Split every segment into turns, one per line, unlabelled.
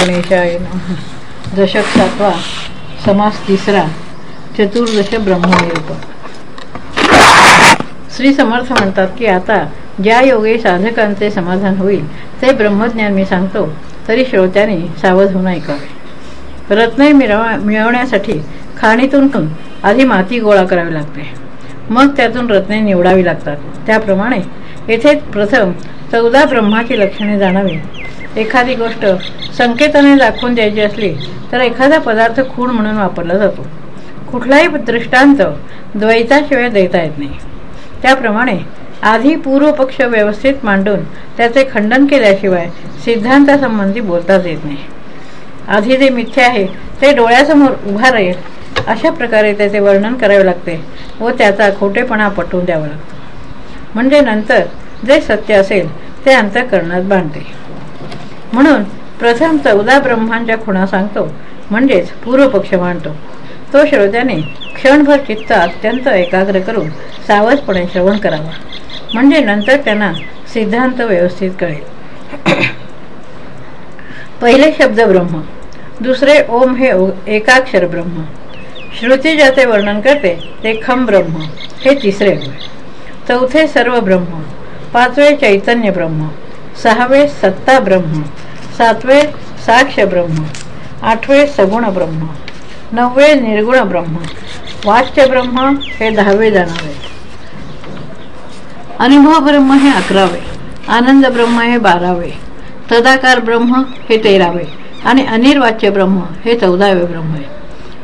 गणेशाय दशक सातवा समास तिसरा. चतुर्दश ब्रह्मनिरूप श्री समर्थ म्हणतात की आता ज्या योगे साधकांचे समाधान होईल ते ब्रह्मज्ञान मी सांगतो तरी श्रोत्याने सावध होऊन ऐकावे रत्ने मिळवा मिळवण्यासाठी खाणीतून आधी माती गोळा करावी लागते. मग त्यातून रत्ने निवडावी लागतात. त्याप्रमाणे येथे प्रथम चौदा ब्रह्माची लक्षणे जाणावी. एखादी गोष्ट संकेताने दाखवून द्यायची असली तर एखादा पदार्थ खूण म्हणून वापरला जातो. कुठलाही दृष्टांत द्वैताशिवाय देता येत नाही. त्याप्रमाणे आधी पूर्वपक्ष व्यवस्थित मांडून त्याचे खंडन केल्याशिवाय सिद्धांतासंबंधी बोलताच येत नाही. आधी जे मिथ्य आहे ते डोळ्यासमोर उभा राहील अशा प्रकारे त्याचे वर्णन करावे लागते व त्याचा खोटेपणा पटवून द्यावा लागतो. म्हणजे नंतर जे सत्य असेल ते अंतःकरणात बांधते. म्हणून प्रथम चौदा ब्रह्मांच्या खुणा सांगतो. म्हणजेच पूर्वपक्ष मांडतो. तो श्रोत्याने क्षणभर चित्त अत्यंत एकाग्र करून सावधपणे श्रवण करावा. म्हणजे नंतर त्यांना सिद्धांत व्यवस्थित कळेल. पहिले शब्द ब्रह्म दुसरे ओम हे एकाक्षर ब्रह्म. श्रुती ज्याचे वर्णन करते ते खम ब्रह्म हे तिसरे चौथे सर्व ब्रह्म पाचवे चैतन्य ब्रह्म सहावे सत्ता ब्रह्म. सातवे साक्ष ब्रह्म आठवे सगुण ब्रह्म नववे निर्गुण ब्रह्म वाच्य ब्रह्म हे दहावे जाणावे अनुभव ब्रह्म हे अकरावे आनंद ब्रह्म हे बारावे तदाकार ब्रह्म हे तेरावे आणि अनिर्वाच्य ब्रह्म हे चौदावे ब्रह्म आहे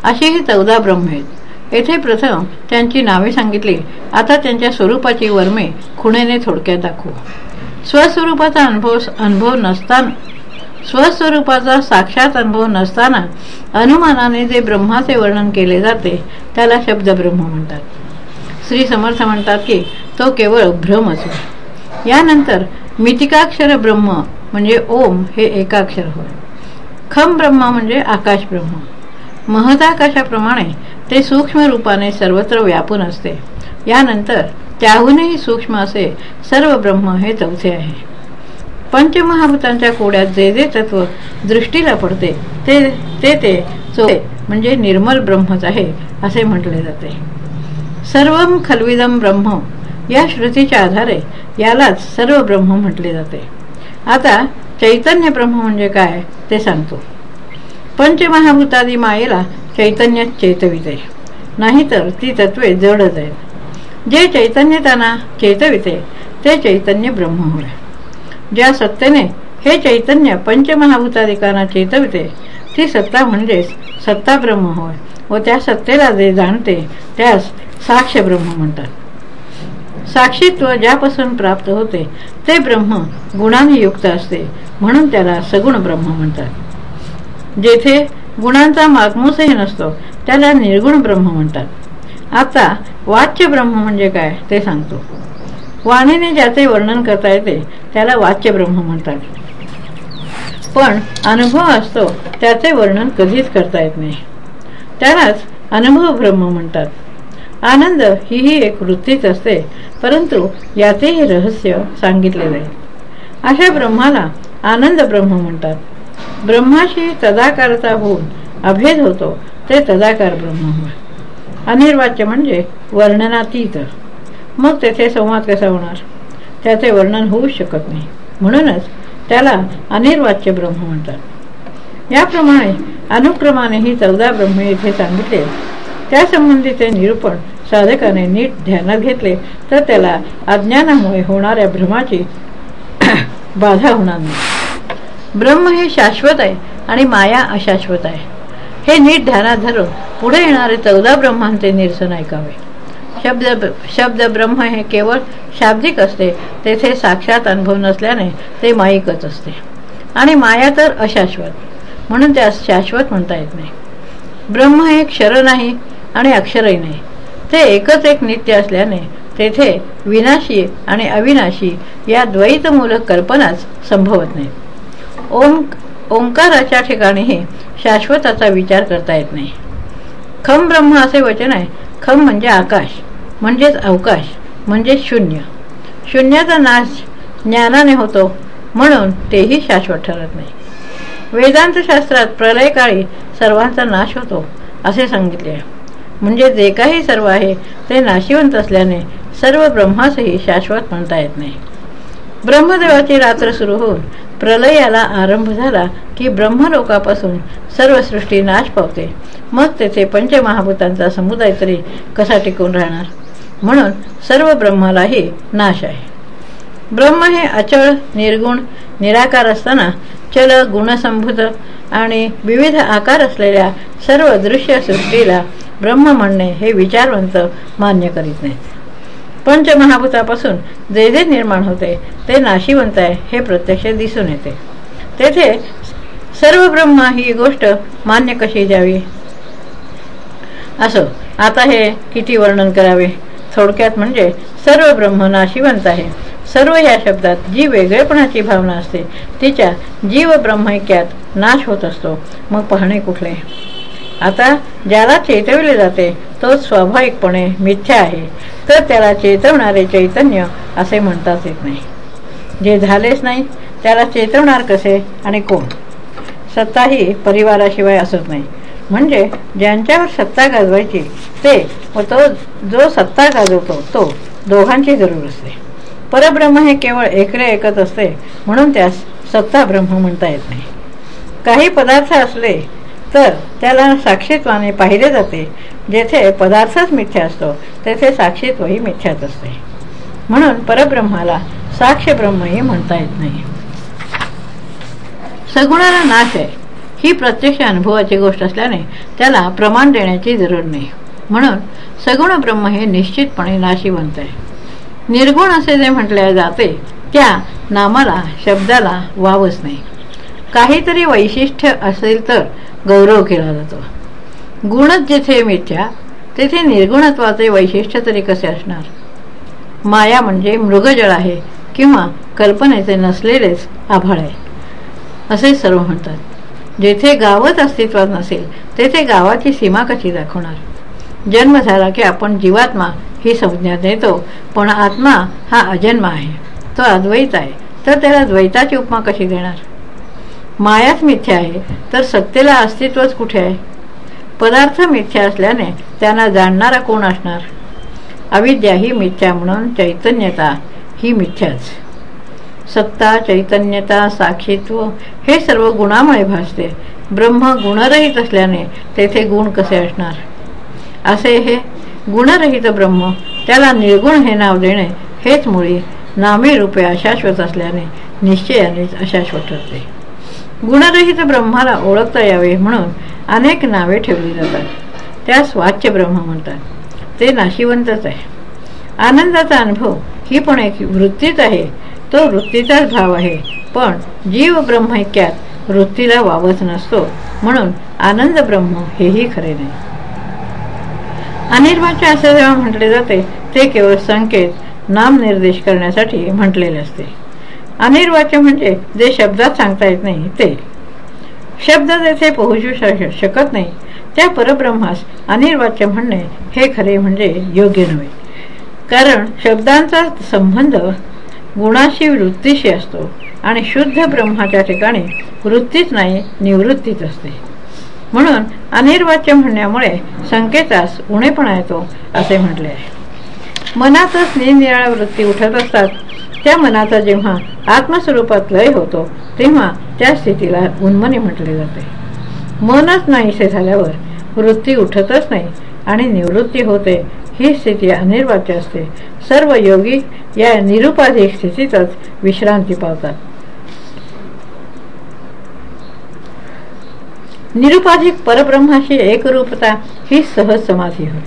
असे हे चौदा ब्रह्म आहेत. येथे प्रथम त्यांची नावे सांगितली. आता त्यांच्या स्वरूपाची वर्मे खुणेने थोडक्यात दाखवू. स्वस्वरूपाचा अनुभव अनुभव नसताना स्वस्वरूपाचा साक्षात अनुभव नसताना अनुमानाने जे ब्रह्माचे वर्णन केले जाते त्याला शब्द ब्रह्म म्हणतात. श्री समर्थ म्हणतात की तो केवळ भ्रम असो. यानंतर मितिकाक्षर ब्रह्म म्हणजे ओम हे एकाक्षर होय. खम ब्रह्म म्हणजे आकाश ब्रह्म. महदाकाशाप्रमाणे ते सूक्ष्म रूपाने सर्वत्र व्यापून असते. यानंतर त्याहूनही सूक्ष्म असे सर्व ब्रह्म हे चौथे आहे. पंचमहाभूतांच्या कोड्यात जे जे तत्व दृष्टीला पडते ते ते ते चोळे म्हणजे निर्मल ब्रह्मच आहे असे म्हटले जाते. सर्व खलविदम ब्रह्म या श्रुतीच्या आधारे यालाच सर्व ब्रह्म म्हटले जाते. आता चैतन्य ब्रह्म म्हणजे काय ते सांगतो. पंचमहाभूतादी मायेला चैतन्य चेतविते नाहीतर ती तत्वे जडच आहेत. जे चैतन्य त्यांना चेतविते ते चैतन्य ब्रह्म होय. ज्या सत्तेने हे चैतन्य पंचमहाभूताधिकांना चेतवते ती सत्ता म्हणजेच सत्ता ब्रह्म होय व त्या सत्तेला जे जाणते त्यास साक्ष ब्रह्म म्हणतात. साक्षीत्व ज्यापासून प्राप्त होते ते ब्रह्म गुणाने युक्त असते म्हणून त्याला सगुण ब्रह्म म्हणतात. जेथे गुणांचा मागमूसही नसतो त्याला निर्गुण ब्रह्म म्हणतात. आता वाच्य ब्रह्म म्हणजे काय ते सांगतो. वाणीने ज्याचे वर्णन करता येते त्याला वाच्य ब्रह्म म्हणतात. पण अनुभव असतो त्याचे वर्णन कधीच करता येत नाही. त्यालाच अनुभव ब्रह्म म्हणतात. आनंद ही ही एक वृत्तीच असते परंतु याचेही रहस्य सांगितले जाईल अशा ब्रह्माला आनंद ब्रह्म म्हणतात. ब्रह्माशी तदाकारता होऊन अभेद होतो ते तदाकार ब्रह्म अनिर्वाच्य म्हणजे वर्णनातीत. मग तेथे संवाद कसा होणार? त्याचे वर्णन होऊ शकत नाही. म्हणूनच त्याला अनिर्वाच्य ब्रह्म म्हणतात. याप्रमाणे अनुक्रमाने ही चौदा ब्रह्म येथे सांगितले. त्यासंबंधीचे निरूपण साधकाने नीट ध्यानात घेतले तर त्याला अज्ञानामुळे होणाऱ्या भ्रमाची बाधा होणार नाही. ब्रह्म हे शाश्वत आहे आणि माया अशाश्वत आहे. हे नीट ध्यानात धरून पुढे येणारे चौदा ब्रह्मांचे निरसन ऐकावे. शब्द शब्द ब्रह्म हे केवळ शाब्दिक असते. तेथे साक्षात अनुभव नसल्याने ते माईकच असते. आणि माया तर अशाश्वत. म्हणून त्यास शाश्वत म्हणता येत नाही. ब्रह्म हे क्षर नाही आणि अक्षरही नाही. ते एकच एक नित्य असल्याने तेथे विनाशी आणि अविनाशी या द्वैतमूलक कल्पनाच संभवत नाही. ओम ओंकाराच्या ठिकाणीही शाश्वताचा विचार करता येत नाही. खम ब्रह्म असे वचन आहे. खम म्हणजे आकाश. म्हणजेच अवकाश म्हणजे शून्य. शून्याचा नाश ज्ञानाने होतो म्हणून तेही शाश्वत ठरत नाही. वेदांत शास्त्रात प्रलयकाळी सर्वांचा नाश होतो असे सांगितले म्हणजे जे काही सर्व आहे ते नाशिवंत असल्याने सर्व ब्रह्मासही शाश्वत म्हणता येत नाही. ब्रह्मदेवाची रात्र सुरू होऊन प्रलयाला आरंभ झाला की ब्रह्मलोकापासून सर्व सृष्टी नाश पावते. मग तेथे पंचमहाभूतांचा समुदाय तरी कसा टिकून राहणार? म्हणून सर्व ब्रह्मालाही नाश आहे. ब्रह्म हे अचळ निर्गुण निराकार असताना चल गुणसंभूत आणि विविध आकार असलेल्या सर्व दृश्य सृष्टीला ब्रह्म म्हणणे हे विचारवंत मान्य करीत नाहीत. पंचमहाभूतापासून जे जे निर्माण होते ते नाशिवंत आहे हे प्रत्यक्ष दिसून येते. तेथे सर्व ब्रह्म ही गोष्ट मान्य कशी द्यावी? असो आता हे किती वर्णन करावे? थोडक्यात म्हणजे सर्व ब्रह्म नाशिवंत आहे. सर्व या शब्दात जी वेगळेपणाची भावना असते तिच्या जीव ब्रह्मैक्यात नाश होत असतो. मग पाहणे कुठले? आता ज्याला चेतविले जाते तो स्वाभाविकपणे मिथ्या आहे. तर त्याला चेतवणारे चैतन्य असे म्हणताच येत नाही. जे झालेच नाही त्याला चेतवणार कसे आणि कोण? सत्ताही परिवाराशिवाय असत नाही. म्हणजे ज्यांच्यावर सत्ता गाजवायची ते व तो जो सत्ता गाजवतो तो दोघांची जरूर असते. परब्रह्म हे केवळ एकरे एकच असते म्हणून त्यास सत्ता ब्रह्म म्हणता येत नाही. काही पदार्थ असले तर त्याला साक्षीत्वाने पाहिले जाते जेथे पदार्थच मिथ्या असतो तेथे साक्षीत्वही मिथ्याच असते. म्हणून परब्रह्माला साक्ष ब्रह्मही म्हणता येत नाही. सगुणाला नाश आहे. ही प्रत्यक्ष अनुभवाची गोष्ट असल्याने त्याला प्रमाण देण्याची जरूर नाही. म्हणून सगुण ब्रह्म हे निश्चितपणे नाशिवंत आहे. निर्गुण असे जे म्हटले जाते त्या नामाला शब्दाला वावच नाही. काहीतरी वैशिष्ट्य असेल तर गौरव केला जातो. गुणच जेथे मिथ्या तेथे निर्गुणत्वाचे वैशिष्ट्य तरी कसे असणार? माया म्हणजे मृगजळ आहे किंवा कल्पनेचे नसलेलेच आभाळ आहे. असे सर्व म्हणतात. जेथे गावच अस्तित्वात नसेल तेथे गावाची सीमा कशी दाखवणार? जन्म झाला की आपण जीवात्मा ही संज्ञा देतो पण आत्मा हा अजन्म आहे तो अद्वैत आहे. तर त्याला द्वैताची उपमा कशी देणार? मायाच मिथ्या आहे तर सत्तेला अस्तित्वच कुठे आहे? पदार्थ मिथ्या असल्याने त्यांना जाणणारा कोण असणार? अविद्या ही मिथ्या म्हणून चैतन्यता ही मिथ्याच. सत्ता चैतन्यता साक्षीत्व हे सर्व गुणामुळे भासते. ब्रह्म गुणरहित असल्याने तेथे गुण कसे असणार? असे हे गुणरहित ब्रह्म त्याला निर्गुण हे नाव देणे हेच मुळी नामे रूपे अशाश्वत असल्याने निश्चयानेच अशाश्वत ठरते. गुणरहित ब्रह्माला ओळखता यावे म्हणून अनेक नावे ठेवली जातात. त्यास वाच्य ब्रह्म म्हणतात. ते नाशिवंतच आहे. आनंदाचा अनुभव ही पण एक वृत्तीच आहे. तो वृत्तीचाच भाव आहे. पण जीव ब्रह्मैक्यात वृत्तीला वावच नसतो. म्हणून आनंद ब्रह्म हेही खरे नाही. अनिर्वाच्य असे जेव्हा म्हटले जाते ते केवळ संकेत नाम निर्देश करण्यासाठी म्हटलेले असते. अनिर्वाच्य म्हणजे जे शब्दात सांगता येत नाही ते. शब्द जेथे पोहोचू शकत नाही. त्या परब्रह्मास अनिर्वाच्य म्हणणे हे खरे म्हणजे योग्य नव्हे. कारण शब्दांचा संबंध गुणाशी वृत्तीशी असतो आणि शुद्ध ब्रह्माच्या ठिकाणी वृत्तीच नाही निवृत्तीच असते. म्हणून अनिर्वाच्य म्हणण्यामुळे संकेतास उणेपणा येतो असे म्हटले आहे. मनातच निरनिराळ्या वृत्ती उठत असतात त्या मनाचा जेव्हा आत्मस्वरूपात लय होतो तेव्हा त्या स्थितीला उन्मनी म्हटले जाते. मनच नाहीसे झाल्यावर वृत्ती उठतच नाही आणि निवृत्ती होते ही स्थिती अनिर्वाच्य असते. सर्व योगी या निरुपाधिक स्थितीतच विश्रांती पावतात. निरुपाधिक परब्रह्माशी एकरूपता ही सहज समाधी होय.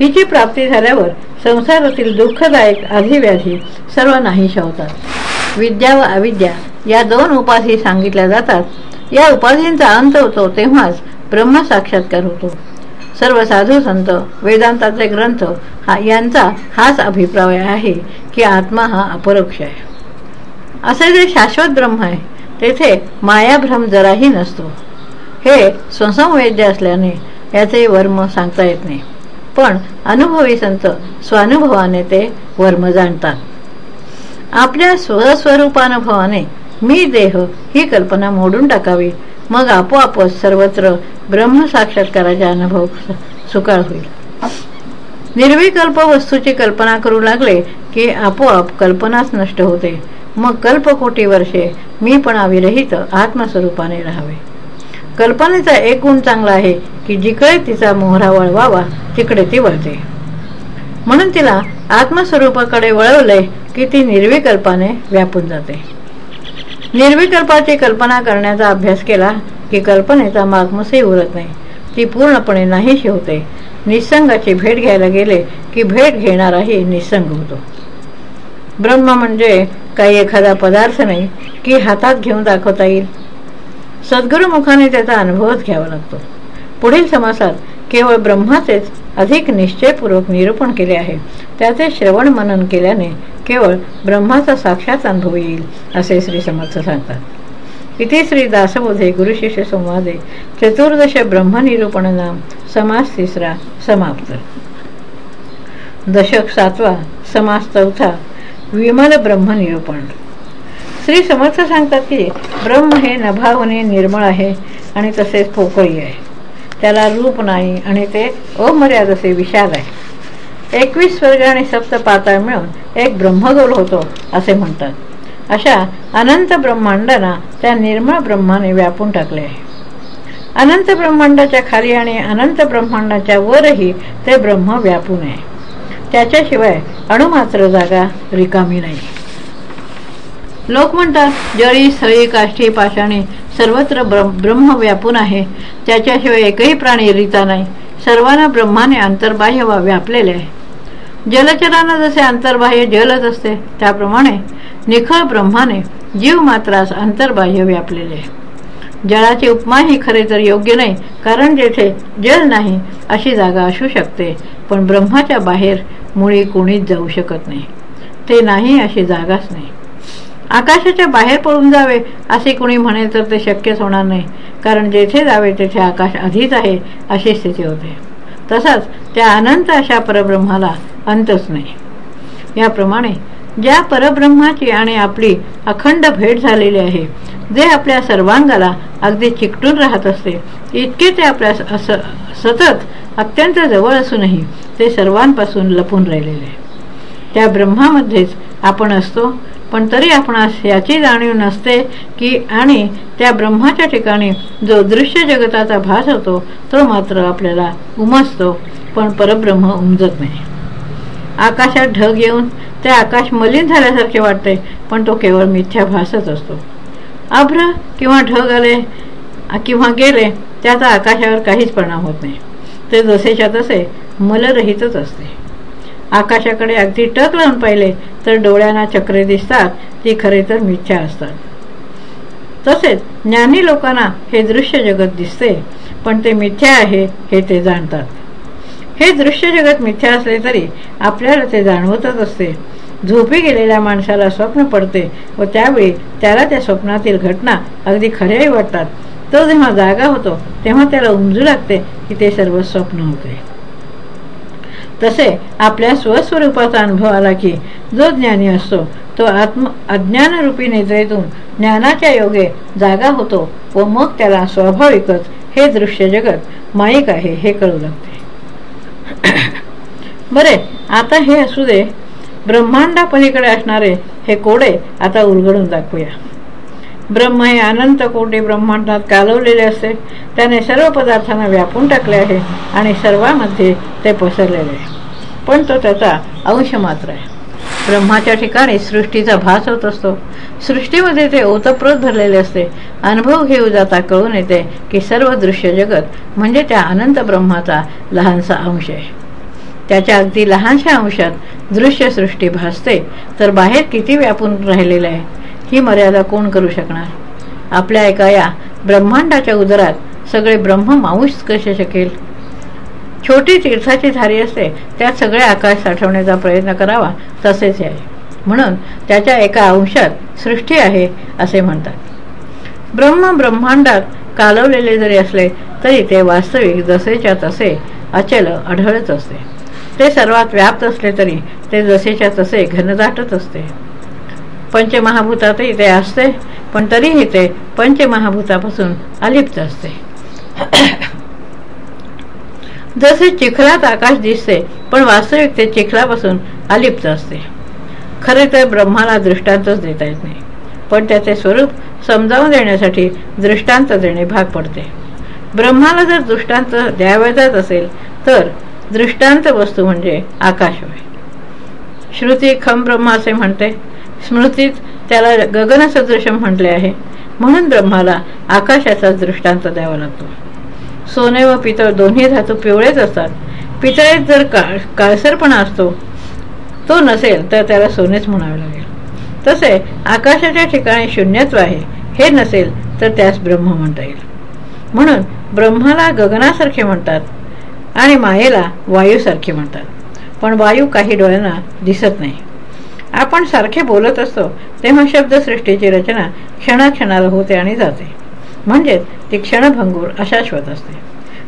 हिची प्राप्ती झाल्यावर संसारातील दुःखदायक आधिव्याधी सर्व नाहीशा होतात विद्या व अविद्या या दोन उपाधी सांगितल्या जातात. या उपाधींचा अंत होतो तेव्हाच ब्रह्म साक्षात्कार होतो. सर्व साधू संत वेदांताचे ग्रंथ हा यांचा हाच अभिप्राय आहे की आत्मा हा अपरोक्ष आहे. असे जे शाश्वत ब्रह्म आहे तेथे मायाभ्रम जराही नसतो. हे स्वसंवेद्य असल्याने याचे वर्म सांगता येत नाही. पण अनुभवी संत स्वानुभवाने ते वर्म जाणतात. आपल्या स्वस्वरूपानुभवाने मी देह ही कल्पना मोडून टाकावी मग आपोआपच सर्वत्र ब्रह्मसाक्षात्काराचा अनुभव सुकाळ होईल. निर्विकल्प वस्तूची कल्पना करू लागले की आपोआप कल्पनाच नष्ट होते. मग कल्पकोटी वर्षे मी पण अविरहित आत्मस्वरूपाने राहावे. कल्पनेचा एक गुण चांगला आहे की जिकडे तिचा मोहरा वळवावा तिकडे ती वळते. म्हणून तिला आत्मस्वरूपाकडे वळवले की ती निर्विकल्पाने व्यापून जाते. निर्विकल्पाची कल्पना करण्याचा अभ्यास केला की कल्पनेचा मागमसही उरत नाही. ती पूर्णपणे नाहीशी होते. निसंगाची भेट घ्यायला गेले की भेट घेणाराही निसंग होतो. ब्रह्म म्हणजे काही एखादा पदार्थ नाही की हातात घेऊन दाखवता येईल. सद्गुरुमुखाने त्याचा अनुभवच घ्यावा लागतो. पुढील समासात केवळ ब्रह्माचेच अधिक निश्चयपूर्वक निरूपण केले आहे. त्याचे श्रवण मनन केल्याने केवळ ब्रह्माचा साक्षात अनुभव येईल असे श्री समर्थ सांगतात. इथे श्री दासबोधे गुरुशिष्य संवादे चतुर्दश ब्रह्मनिरूपण नाम समास तिसरा समाप्त. दशक सातवा समास चौथा विमल ब्रह्मनिरूपण. श्री समर्थ सांगतात की ब्रह्म हे नभावने निर्मळ आहे आणि तसेच पोकळी आहे. त्याला रूप नाही आणि ते अमर्याद असे विशाल आहे. एकवीस स्वर्ग आणि सप्त पाताळ मिळून एक ब्रह्मगोल होतो असे म्हणतात. अशा अनंत ब्रह्मांडांना त्या निर्मळ ब्रह्माने व्यापून टाकले आहे. अनंत ब्रह्मांडाच्या खाली आणि अनंत ब्रह्मांडाच्या वरही ते ब्रह्म व्यापून आहे. त्याच्याशिवाय अणुमात्र जागा रिकामी नाही. लोक म्हणतात जळी सळी काष्ठी पाषाणी सर्वत्र ब्रह्म व्यापून आहे त्याच्याशिवाय एकही प्राणी रिता नाही. सर्वांना ब्रह्माने अंतर्बाह्य व्यापलेले आहे. जलचरांना जसे अंतर्बाह्य जलच असते त्याप्रमाणे निखळ ब्रह्माने जीव मात्रास अंतर्बाह्य व्यापलेले आहे. जळाची उपमा ही खरे तर योग्य नाही कारण जेथे जल नाही अशी जागा असू शकते पण ब्रह्माच्या बाहेर मुळी कोणीच जाऊ शकत नाही. ते नाही अशी जागाच नाही. आकाशाच्या बाहेर पळून जावे असे कोणी म्हणे तर ते शक्यच होणार नाही कारण जेथे जावे तेथे आकाश आधीच आहे अशी स्थिती होते. तसाच त्या अनंत अशा परब्रह्माला अंतच नाही. याप्रमाणे ज्या परब्रह्माची आणि आपली अखंड भेट झालेली आहे जे आपल्या सर्वांगाला अगदी चिकटून राहत असते इतके ते आपल्या सतत अत्यंत जवळ असूनही ते सर्वांपासून लपून राहिलेले. त्या ब्रह्मामध्येच आपण असतो पण तरी आपणास याची जाणीव नसते की आणि त्या ब्रह्माच्या ठिकाणी जो दृश्य जगताचा भास होतो तो मात्र आपल्याला उमजतो पण परब्रह्म उमजत नाही. आकाशात ढग येऊन ते आकाश मलिन झाल्यासारखे वाटते पण तो केवळ मिथ्या भासच असतो. अभ्र किंवा ढग आले किंवा गेले त्याचा आकाशावर काहीच परिणाम होत नाही. ते जसेच्या तसे मलरहितच असते. आकाशाकडे अगदी टक लावून पाहिले तर डोळ्यांना चक्रे दिसतात ती खरे तर मिथ्या असतात. तसेच ज्ञानी लोकांना हे दृश्य जगत दिसते पण ते मिथ्या आहे हे ते जाणतात. हे दृश्य जगत मिथ्या असले तरी आपल्याला ते जाणवतच असते. झोपी गेलेल्या माणसाला स्वप्न पडते व त्यावेळी त्याला त्या स्वप्नातील घटना अगदी खऱ्याही वाटतात. तो जेव्हा जागा होतो तेव्हा त्याला उमजू लागते की ते सर्व स्वप्न होते. तसे आपल्या स्वस्वरूपाचा अनुभव आला की जो ज्ञानी असतो तो आत्म अज्ञानरूपी निद्रेतून ज्ञानाच्या योगे जागा होतो व मग त्याला स्वाभाविकच हे दृश्य जगत माईक आहे हे कळू लागते. बरे आता हे असू दे. ब्रह्मांडा पलीकडे असणारे हे कोडे आता उलगडून दाखवूया. ब्रह्म हे अनंत कोटी ब्रह्मांडात कालवलेले असते. त्याने सर्व पदार्थांना व्यापून टाकले आहे आणि सर्वांमध्ये ते पसरलेले आहे. पण तो त्याचा अंश मात्र आहे. ब्रह्माच्या ठिकाणी सृष्टीचा भास होत असतो. सृष्टीमध्ये ते ओतप्रोत भरलेले असते. अनुभव घेऊ जाता कळून येते की सर्व दृश्य जगत म्हणजे त्या अनंत ब्रह्माचा लहानसा अंश आहे. त्याच्या अगदी लहानशा अंशात दृश्य सृष्टी भासते तर बाहेर किती व्यापून राहिलेलं आहे ही मर्यादा कोण करू शकणार? आपल्या एका या ब्रह्मांडाच्या उदरात सगळे ब्रह्म माऊस कसे शकेल? छोटी तीर्थाची धारी असते त्यात सगळे आकाश साठवण्याचा प्रयत्न करावा तसेच आहे. म्हणून त्याच्या एका अंशात सृष्टी आहे असे म्हणतात. ब्रह्म ब्रह्मांडात कालवलेले जरी असले तरी ते वास्तविक जसेच्या तसे अचल आढळत असते. ते सर्वात व्याप्त असले तरी ते जसेच्या तसे घनदाटत असते. पंचमहाभूतातही ते असते पण तरीही ते पंचमहाभूतापासून अलिप्त असते. जसे चिखलात आकाश दिसते पण वास्तविक ते चिखलापासून अलिप्त असते. खरे तर ब्रह्माला दृष्टांतच देता येत नाही. पण त्याचे स्वरूप समजावून देण्यासाठी दृष्टांत देणे भाग पडते. ब्रह्माला जर दृष्टांत द्यावे जात असेल तर दृष्टांत वस्तू म्हणजे आकाश होय. श्रुती खम ब्रह्मा असे म्हणते स्मृतीत त्याला गगनसदृश म्हटले आहे म्हणून ब्रह्माला आकाशाचा दृष्टांत द्यावा लागतो. सोने व पितळ दोन्ही धातू पिवळेच असतात पितळेत जर काळ काळसरपणा असतो तो नसेल तर त्याला सोनेच म्हणावे लागेल. तसे आकाशाच्या ठिकाणी शून्यत्व आहे हे नसेल तर त्यास ब्रह्म म्हणता येईल. म्हणून ब्रह्माला गगनासारखे म्हणतात आणि मायेला वायूसारखे म्हणतात. पण वायू काही डोळ्यांना दिसत नाही. आपण सारखे बोलत असतो तेव्हा शब्दसृष्टीची रचना क्षणाक्षणाला होते आणि जाते. म्हणजेच ती क्षणभंगूर अशाश्वत असते.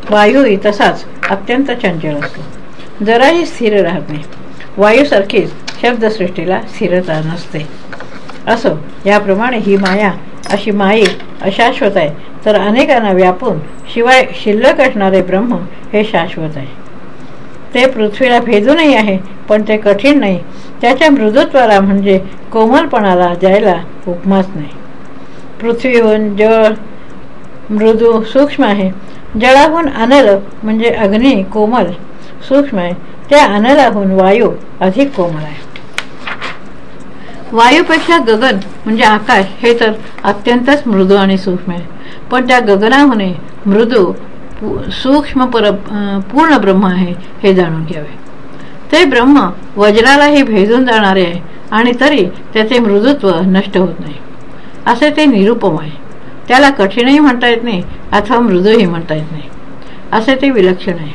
वायूही तसाच अत्यंत चंचल असतो. जराही स्थिर राहत नाही. वायूसारखीच शब्दसृष्टीला स्थिरता नसते. असो याप्रमाणे ही माया अशी माई अशाश्वत आहे तर अनेकांना व्यापून शिवाय शिल्लक असणारे ब्रह्म हे शाश्वत आहे. ते पृथ्वीला भेदूनही आहे पण ते कठीण नाही. त्याच्या मृदुत्वाला म्हणजे कोमलपणाला जायला उपमाच नाही. पृथ्वीहून जळ मृदू सूक्ष्म आहे. जळाहून अनल म्हणजे अग्नी कोमल सूक्ष्म आहे. त्या अनलाहून वायू अधिक कोमल आहे. वायूपेक्षा गगन म्हणजे आकाश हे तर अत्यंतच मृदू आणि सूक्ष्म आहे. पण त्या गगनाहून मृदू सूक्ष्म पर पूर्ण ब्रह्म आहे हे जाणून घ्यावे. ते ब्रह्म वज्रालाही भेदून जाणारे आहे आणि तरी त्याचे मृदुत्व नष्ट होत नाही. असे ते निरुपम आहे. त्याला कठीणही म्हणता येत नाही अथवा मृदूही म्हणता येत नाही. असे ते विलक्षण आहे.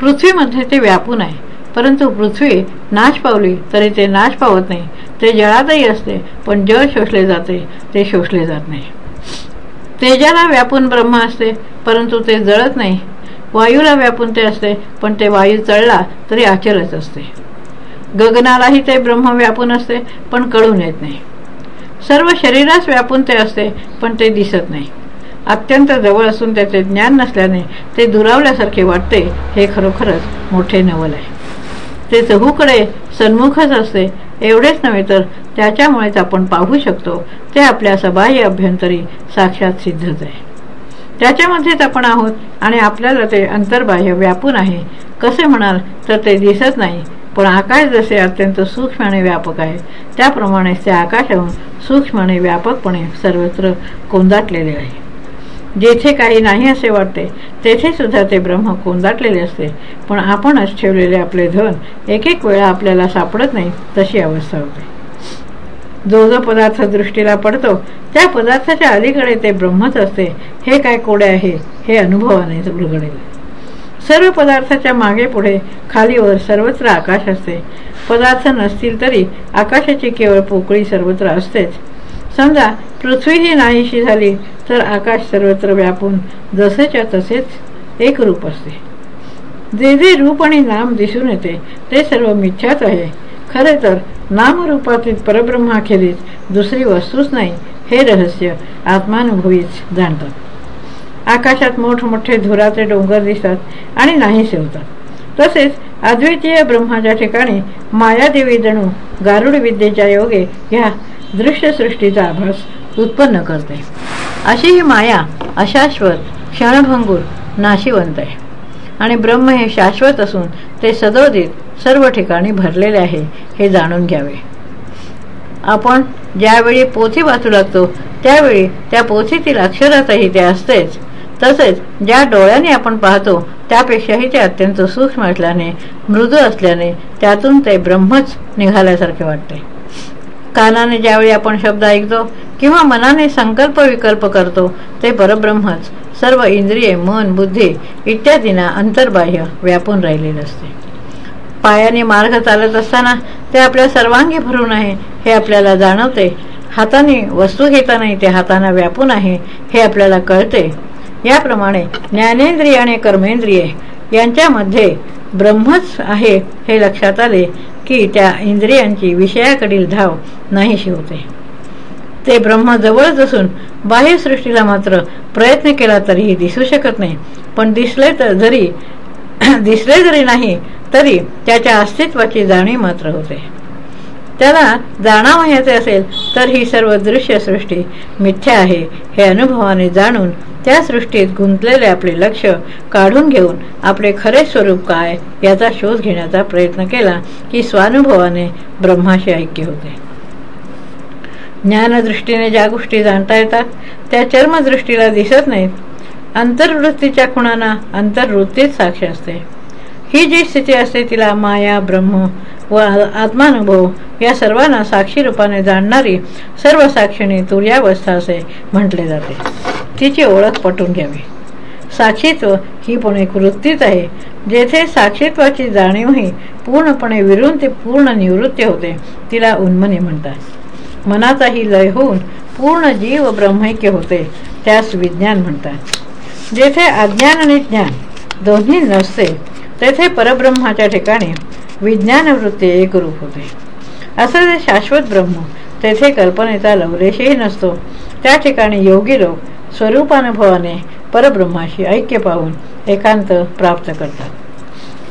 पृथ्वीमध्ये ते व्यापून आहे परंतु पृथ्वी नाश पावली तरी ते नाश पावत नाही. ते जळातही असते पण जळ शोषले जाते ते शोषले जात नाही. तेजाला व्यापून ब्रह्म असते परंतु ते जळत नाही. वायूला व्यापून ते असते पण ते वायू चळला तरी आचरच असते. गगनालाही ते ब्रह्म व्यापून असते पण कळून येत नाही. सर्व शरीरास व्यापून ते असते पण ते दिसत नाही. अत्यंत जवळ असून त्याचे ज्ञान नसल्याने ते दुरावल्यासारखे वाटते हे खरोखरच मोठे नवल आहे. ते चहूकडे सन्मुखच असते एवढेच नव्हे तर त्याच्यामुळेच आपण पाहू शकतो ते आपल्या सबाह्य अभ्यंतरी साक्षात सिद्धच आहे. त्याच्यामध्येच आपण आहोत आणि आपल्याला ते अंतर्बाह्य व्यापून आहे. कसे म्हणाल तर ते दिसत नाही पण आकाश जसे अत्यंत सूक्ष्म आणि व्यापक आहे त्याप्रमाणेच ते आकाशाहून सूक्ष्म आणि व्यापकपणे सर्वत्र कोंदाटलेले आहे. जेथे काही नाही असे वाटते तेथे सुद्धा ते ब्रह्म कोंदाटलेले असते. पण आपणच ठेवलेले आपले धन एक एक वेळा आपल्याला सापडत नाही तशी अवस्था होते. जो जो पदार्थ दृष्टीला पडतो त्या पदार्थाच्या अलीकडे ते ब्रह्मच असते. हे काय कोडे आहे? हे अनुभवाने उलगडेल. सर्व पदार्थाच्या मागे पुढे खालीवर सर्वत्र आकाश असते. पदार्थ नसतील तरी आकाशाची केवळ पोकळी सर्वत्र असतेच. समजा पृथ्वी ही नाहीशी झाली तर आकाश सर्वत्र व्यापून जसेच्या तसेच एक रूप असते. जे जे रूप आणि नाम दिसून येते ते सर्व मिथ्याच आहे. खरे तर नामरूपातील परब्रह्माखेरीज दुसरी वस्तूच नाही हे रहस्य आत्मानुभवीच जाणतात. आकाशात मोठमोठे धुराचे डोंगर दिसतात आणि नाही होतात तसेच अद्वितीय ब्रह्माच्या ठिकाणी मायादेवी जणू गारुड विद्येच्या योगे ह्या दृश्यसृष्टीचा आभास उत्पन्न करते. अशी ही माया अशाश्वत क्षणभंगूर नाशिवंत आहे. आणि ब्रह्म हे शाश्वत असून ते सदोदित सर्व ठिकाणी भरलेले आहे हे जाणून घ्यावे. आपण ज्यावेळी पोथी वाचू लागतो त्यावेळी त्या पोथीतील अक्षरातही ते असतेच. तसेच ज्या डोळ्याने आपण पाहतो त्यापेक्षाही ते अत्यंत सूक्ष्म असल्याने मृदू असल्याने त्यातून ते ब्रह्मच निघाल्यासारखे वाटते. कानाने ज्यावेळी आपण शब्द ऐकतो किंवा मनाने संकल्प विकल्प करतो ते परब्रह्मच. सर्व इंद्रिये मन बुद्धी इत्यादींना अंतर्बाह्य व्यापून राहिलेले असते. पायाने मार्ग चालत असताना ते आपल्या सर्वांगी भरून आहे हे आपल्याला जाणवते. हाताने वस्तू घेतानाही ते हाताना व्यापून आहे हे आपल्याला कळते. याप्रमाणे ज्ञानेंद्रिय आणि कर्मेंद्रिय यांच्यामध्ये ब्रह्मच आहे हे लक्षात आले की त्या इंद्रियांची विषयाकडील धाव नाहीशी होते. ते ब्रह्म जवळच असून बाह्यसृष्टीला मात्र प्रयत्न केला तरीही दिसू शकत नाही. पण दिसले तर जरी दिसले जरी नाही तरी त्याच्या अस्तित्वाची जाणीव मात्र होते. त्याला जाणावयाचे असेल तर ही सर्व दृश्य सृष्टी मिथ्या आहे हे अनुभवाने जाणून त्या सृष्टीत गुंतलेले आपले लक्ष काढून घेऊन आपले खरे स्वरूप काय याचा शोध घेण्याचा प्रयत्न केला की स्वानुभवाने ब्रह्माशी ऐक्य होते. ज्ञानदृष्टीने ज्या गोष्टी जाणता येतात त्या चर्मदृष्टीला दिसत नाहीत. अंतर्वृत्तीच्या खुणांना अंतर्वृत्तीच साक्ष असते. ही जी स्थिती असते तिला माया ब्रह्म व आत्मानुभव या सर्वांना साक्षी रूपाने जाणणारी सर्व साक्षिणी तुर्यावस्था असे म्हटले जाते. तिची ओळख पटून घ्यावी. साक्षीत्व ही पण एक वृत्तीच आहे जेथे साक्षीत्वाची जाणीवही पूर्णपणे विरून ते पूर्ण निवृत्ती होते तिला उन्मनी म्हणतात. मनाचाही लय होऊन पूर्ण जीव ब्रह्मैक्य होते त्यास विज्ञान म्हणतात. जेथे अज्ञान आणि ज्ञान दोन्ही नसते तेथे परब्रह्माच्या ठिकाणी विज्ञानवृत्ती एकरूप होते असं जे शाश्वत ब्रह्म तेथे कल्पनेचा लवलेशही नसतो. त्या ठिकाणी योगी लोक स्वरूपानुभवाने परब्रह्माशी ऐक्य पाहून एकांत प्राप्त करतात.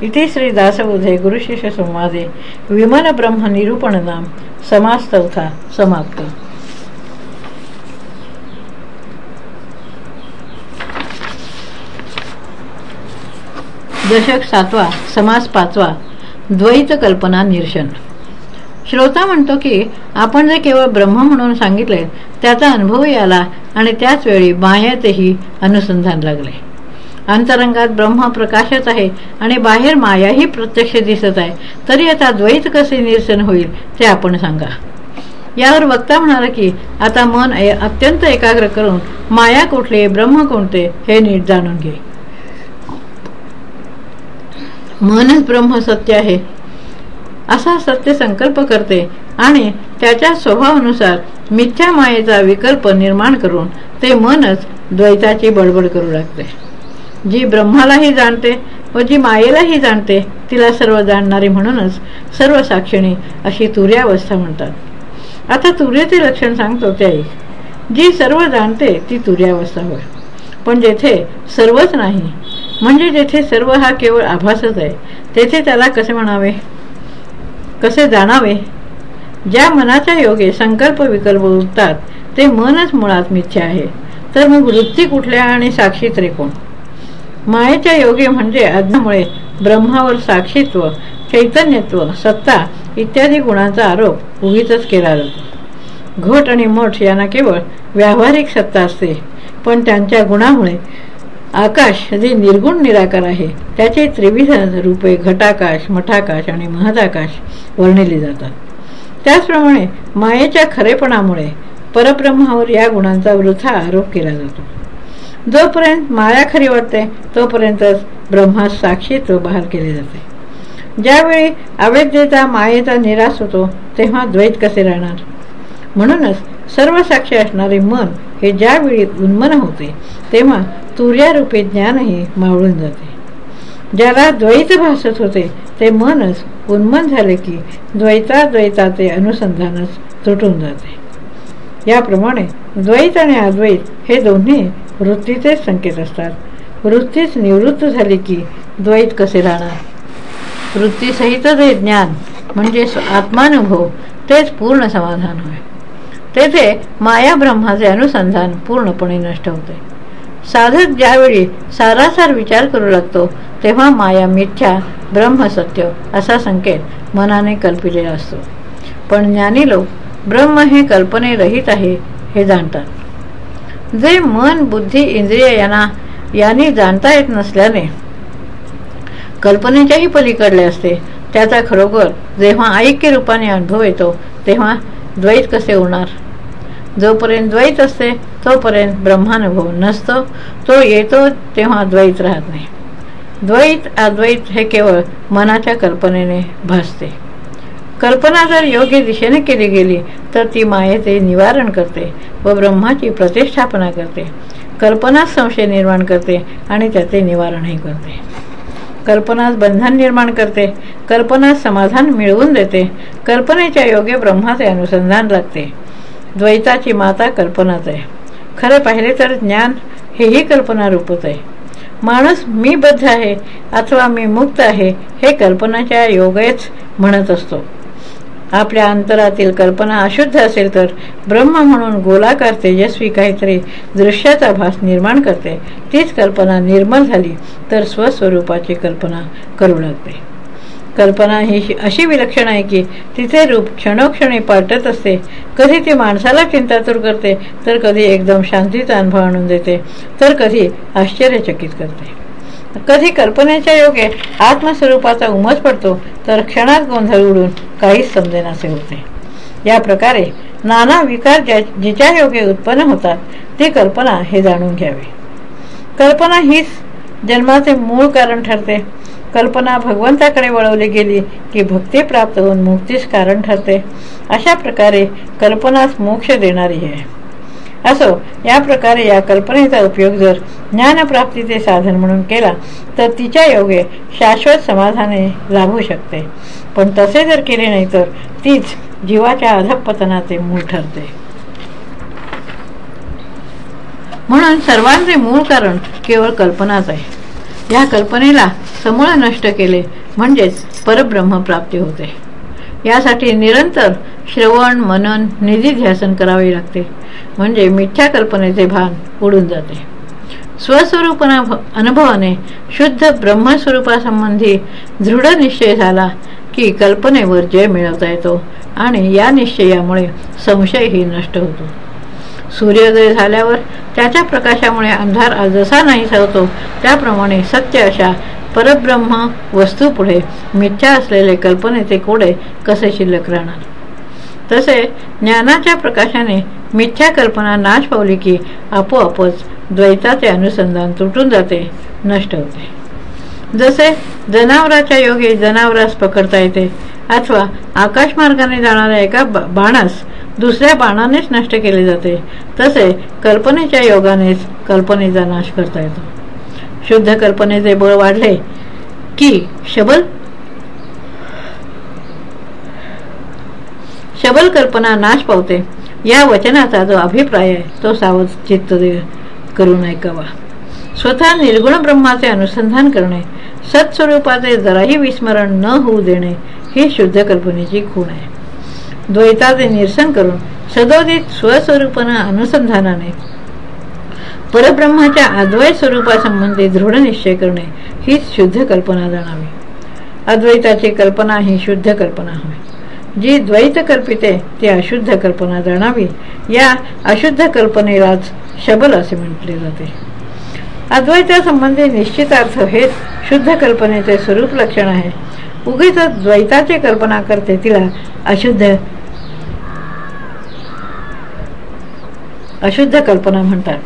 इथे श्री दासबुधे गुरुशिष्य संवादे विमल ब्रह्म निरूपण नाम समास चौथा समाप्त. दशक सातवा समास पाचवा द्वैत कल्पना निरशन श्रोता म्हणतो की आपण जे केवळ ब्रह्म म्हणून सांगितले त्याचा अनुभवही आला आणि त्याच वेळी अनुसंधान लागले. अंतरंगात ब्रह्म प्रकाशच आहे आणि बाहेर मायाही प्रत्यक्ष दिसत आहे तरी आता द्वैत कसे निरसन होईल ते आपण सांगा. यावर वक्ता म्हणाला की आता मन अत्यंत एकाग्र करून माया कुठले ब्रह्म कोणते हे नीट जाणून घे. मनच ब्रह्म सत्य आहे. असा सत्य संकल्प करते आणि त्याच्या स्वभावानुसार मिथ्या मायेचा विकल्प निर्माण करून ते मनच द्वैताची बडबड करू लागते. जी ब्रह्मालाही जाणते व जी मायेलाही जाणते तिला सर्व जाणणारी म्हणूनच सर्व साक्षिणी अशी तुर्यावस्था म्हणतात. आता तुर्याचे लक्षण सांगतो ते जी सर्व जाणते ती तुर्यावस्था होय. पण जेथे सर्वच नाही म्हणजे जेथे सर्व हा केवळ आभासच आहे तेथे त्याला कसे म्हणावे? कसे जाणावे? ज्या मनाच्या योगे संकल्प विकल्प उठतात ते मनच मुळात मिथ्या आहे. तर मग वृत्ती कुठल्या आणि साक्षी त्रिकोण मायेच्या योगे म्हणजे अज्ञामुळे ब्रह्मावर साक्षीत्व चैतन्यत्व सत्ता इत्यादी गुणांचा आरोप उगीच केला जातो. घट आणि मठ यांना केवळ व्यावहारिक सत्ता असते पण त्यांच्या गुणामुळे आकाश जे निर्गुण निराकार आहे त्याचे त्रिविध रूपे घटाकाश मठाकाश आणि महदाकाश वर्णिले जातात. त्याचप्रमाणे मायेच्या खरेपणामुळे परब्रह्मावर या गुणांचा वृथा आरोप केला जातो. जोपर्यंत माया खरी वाटते तोपर्यंतच ब्रह्मास साक्षीत्व बहाल केले जाते. ज्यावेळी अवैधतेचा मायेचा निराश होतो तेव्हा द्वैत कसे राहणार? म्हणूनच सर्व साक्षी असणारे मन हे ज्यावेळी उन्मन होते तेव्हा तुर्यारूपी ज्ञानही मावळून जाते. ज्याला द्वैत भासत होते ते मनच उन्मन झाले की द्वैताद्वैताचे अनुसंधानच तुटून जाते. याप्रमाणे द्वैत आणि अद्वैत हे दोन्ही वृत्तीचेच संकेत असतात. वृत्तीच निवृत्त झाली की द्वैत कसे राहणार? वृत्तीसहितच हे ज्ञान म्हणजे आत्मानुभव तेच पूर्ण समाधान होय. तेथे माया ब्रह्माचे अनुसंधान पूर्णपणे नष्ट होते. साधक ज्यावेळी सारासार विचार करू लागतो तेव्हा माया मिथ्या ब्रह्मसत्य असा संकेत मनाने कल्पिलेला असतो. पण ज्ञानी लोक ब्रह्म हे कल्पनेरहित आहे हे जाणतात. जे मन बुद्धी इंद्रिय यांना यांनी जाणता येत नसल्याने कल्पनेच्याही पलीकडले असते. त्याचा खरोखर जेव्हा ऐक्य रूपाने अनुभव येतो तेव्हा द्वैत कसे होणार? जोपर्यंत द्वैत असते तोपर्यंत ब्रह्मानुभव नसतो. तो येतो तेव्हा द्वैत राहत नाही. द्वैत अद्वैत हे केवळ मनाच्या कल्पनेने भासते. कल्पना जर योग्य दिशेने केली गेली तर ती मायेचे निवारण करते व ब्रह्माची प्रतिष्ठापना करते. कल्पनाच संशय निर्माण करते आणि त्याचे निवारणही करते. कल्पनाच बंधन निर्माण करते कल्पनाच समाधान मिळवून देते कल्पनेच्या योग्य ब्रह्माचे अनुसंधान लागते द्वैताची माता कल्पनाच आहे. खरं पाहिले तर ज्ञान हेही कल्पना रूपच आहे. माणूस मी बद्ध आहे अथवा मी मुक्त आहे हे कल्पनाच्या योगेच म्हणत असतो. आपल्या अंतरातील कल्पना अशुद्ध असेल तर ब्रह्म म्हणून गोलाकार तेजस्वी काहीतरी दृश्याचा भास निर्माण करते. तीच कल्पना निर्मल झाली तर स्वस्वरूपाची कल्पना करू लागते. कल्पना ही अशी विलक्षण आहे की तिचे रूप क्षणोक्षणी पालटत असते. कधी ती माणसाला चिंतातूर करते तर कधी एकदम शांतीचा अनुभव आणून देते तर कधी आश्चर्यचकित करते. कधी कल्पनेच्या योगे आत्मस्वरूपाचा उमस पडतो तर क्षणात गोंधळ उडून काहीच समजेनासे होते. या प्रकारे नाना विकार ज्या जिच्या योगे उत्पन्न होतात ती कल्पना हे जाणून घ्यावे. कल्पना हीच जन्माचे मूळ कारण ठरते. कल्पना भगवंताकडे वळवली गेली की भक्ती प्राप्त होऊन मुक्तीस कारण ठरते. अशा प्रकारे कल्पनाच मोक्ष देणारी आहे. असो या प्रकारे या कल्पनेचा उपयोग जर ज्ञानप्राप्तीचे साधन म्हणून केला तर तिच्या योगे शाश्वत समाधाने लाभू शकते. पण तसे जर केले नाही तर तीच जीवाच्या अधपतनाचे मूळ ठरते. म्हणून सर्वांचे मूळ कारण केवळ कल्पनाच आहे. या कल्पनेला समूळ नष्ट केले म्हणजेच परब्रह्म प्राप्ती होते. यासाठी निरंतर श्रवण मनन निधी ध्यासन करावे लागते. म्हणजे मिथ्या कल्पनेचे भान उडून जाते. स्वस्वरूप अनुभवाने शुद्ध ब्रह्मस्वरूपासंबंधी दृढ निश्चय झाला की कल्पनेवर जय मिळवता येतो आणि या निश्चयामुळे संशयही नष्ट होतो. सूर्योदय झाल्यावर त्याच्या प्रकाशामुळे अंधार जसा नाही होतो त्याप्रमाणे सत्य अशा परब्रह्म वस्तूपुढे मिथ्या असलेले कल्पनेचे कोडे कसे शिल्लक राहणार? तसे ज्ञानाच्या प्रकाशाने मिथ्या कल्पना नाश पावली की आपोआपच द्वैताचे अनुसंधान तुटून जाते नष्ट होते. जसे जनावराच्या योगे जनावरास पकडता येते अथवा आकाशमार्गाने जाणाऱ्या एका बाणास दुसऱ्या बाणानेच नष्ट केले जाते. तसे कल्पनेच्या योगानेच कल्पनेचा नाश करता येतो. शुद्ध कल्पनेचे बळ वाढले की शबल शबल कल्पना नाश पावते. या वचनाचा जो अभिप्राय आहे तो सावध चित्त करून ऐकावा स्वतः निर्गुण ब्रह्माचे अनुसंधान करणे सत्स्वरूपाचे जराही विस्मरण न होऊ देणे ही शुद्ध कल्पनेची खूण आहे. द्वैताचे निरसन करून सदोदित स्वस्वरूपना अनुसंधानाने परब्रह्माच्या अद्वैत स्वरूपासंबंधी दृढ निश्चय करणे हीच शुद्ध कल्पना जाणावी. अद्वैताची कल्पना ही शुद्ध कल्पना हवी. जी द्वैत कल्पिते ती अशुद्ध कल्पना जाणावी. या अशुद्ध कल्पनेलाच शबल असे म्हटले जाते. अद्वैतासंबंधी निश्चितार्थ हेच शुद्ध कल्पनेचे स्वरूप लक्षण आहे. उगीच द्वैताचे कल्पना करते तिला अशुद्ध. अशुद्ध कल्पना म्हणतात.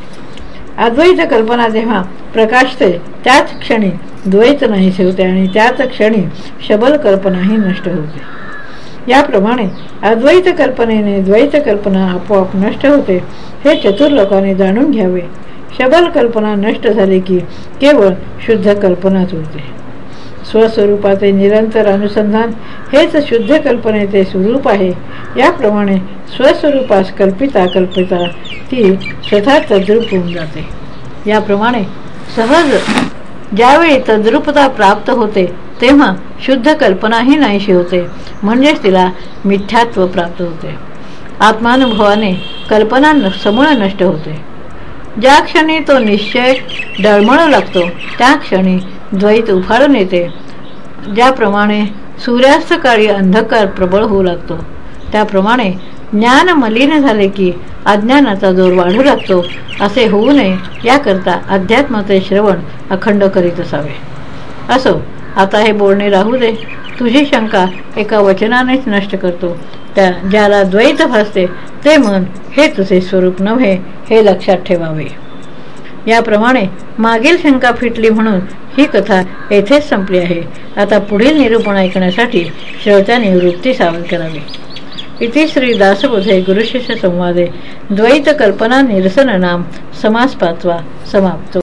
अद्वैत कल्पना जेव्हा प्रकाशते त्याच क्षणी द्वैत नाही होते आणि त्याच क्षणी शबल कल्पनाही नष्ट होते. याप्रमाणे अद्वैत कल्पनेने द्वैत कल्पना आपोआप नष्ट होते हे चतुर लोकांनी जाणून घ्यावे. शबल कल्पना नष्ट झाली की केवळ शुद्ध कल्पनाच उरते स्वस्वरूपाचे निरंतर अनुसंधान हेच शुद्ध कल्पनेचे स्वरूप आहे. याप्रमाणे स्वस्वरूपास कल्पिता कल्पिता ती स्वतः तद्रूप होऊन जाते. याप्रमाणे सहज ज्यावेळी तद्रूपता प्राप्त होते तेव्हा शुद्ध कल्पनाही नाहीशी होते म्हणजेच तिला मिथ्यात्व प्राप्त होते. आत्मानुभवाने कल्पना समूळ नष्ट होते. ज्या क्षणी तो निश्चय डळमळू लागतो त्या क्षणी द्वैत उफाळून येते. ज्याप्रमाणे सूर्यास्तकाळी अंधकार प्रबळ होऊ लागतो त्याप्रमाणे ज्ञान मलिन झाले की अज्ञानाचा जोर वाढू लागतो असे होऊ नये याकरता अध्यात्माचे श्रवण अखंड करीत असावे. असो आता हे बोलणे राहू दे. तुझी शंका एका वचनानेच नष्ट करतो. त्या ज्याला द्वैत भासते ते मन हे तुझे स्वरूप नव्हे हे लक्षात ठेवावे. याप्रमाणे मागील शंका फिटली म्हणून ही कथा येथेच संपली आहे. आता पुढील निरूपण ऐकण्यासाठी श्रोत्याने वृत्ती सावध करावी इथे श्री दासबोधे गुरुशिष्य संवादे द्वैत कल्पना निरसन नाम समास पाचवा समाप्त.